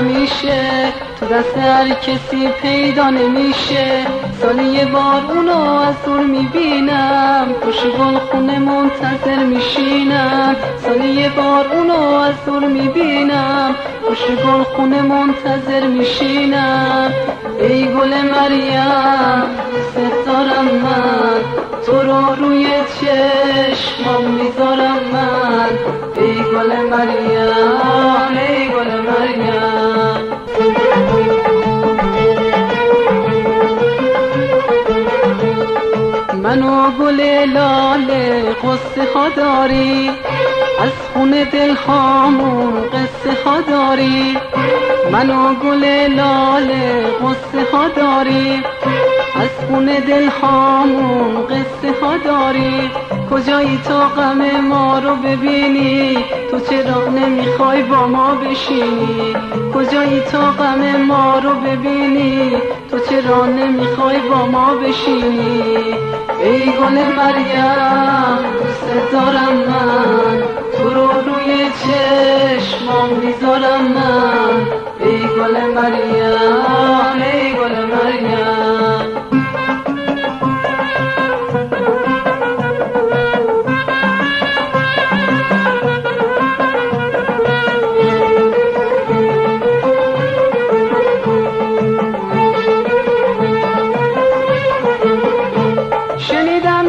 همیشه تو دست هر کسی پیدا نمیشه. سالی یه بار اونو از دور می‌بینم. پشت گل خونه منتظر میشینم. سالی یه بار اونو از دور می‌بینم. پشت گل خونه منتظر میشینم. ای گل مریم ستارم من. تو رو روی چشمم می‌ذارم من. ای گل مریم. گل لاله قصه ها داری؟ از خون دل هامون قصه ها داری؟ منو گل لاله قصه ها داری؟ از خون دل هامون قصه ها داری؟ کجایی تا غم ما رو ببینی؟ تو چرا نمی‌خوای با ما بشینی؟ کجایی تا غم ما رو ببینی؟ تو چرا نمی‌خوای با ما بشینی؟ ای گل مریم دوست دارم من. تو رو روی چشمام می‌ذارم من. ای گل مریم.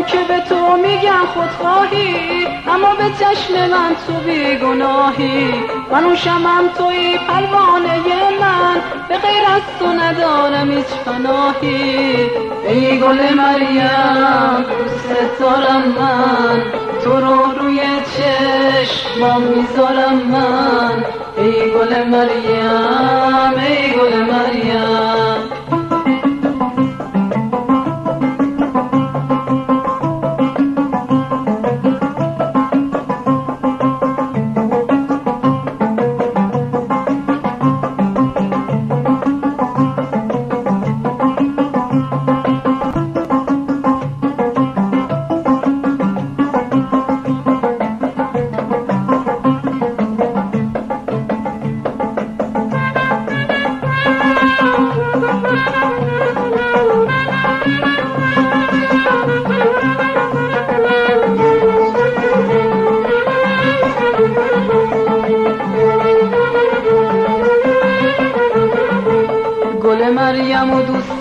که به تو میگم خودخواهی اما به چشم من تو بیگناهی. من اون شمم توی پروانه من به غیر از تو ندارم هیچ پناهی. ای گل مریم دوست دارم من تو رو روی چشمام می‌ذارم من. ای گل مریم ای گل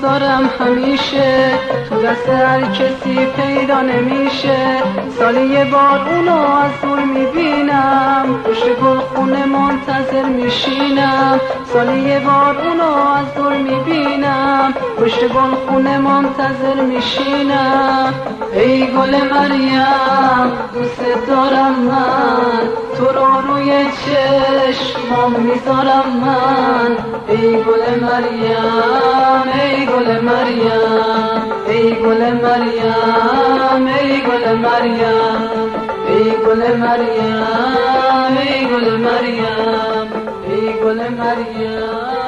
دارم همیشه. تو دست هر کسی پیدا نمیشه. سالی یه بار اونو از دور می‌بینم. پشت گل خونه منتظر میشینم. سالی یه بار اونو از پشت گل خونه منتظر میشینم. ای گل مریم دوست دارم من. تو رو روی چشمام می‌ذارم من. ای گل مریم ای گل مریم. ای گل مریم ای گل مریم. ای گل مریم ای گل مریم. ای گل مریم.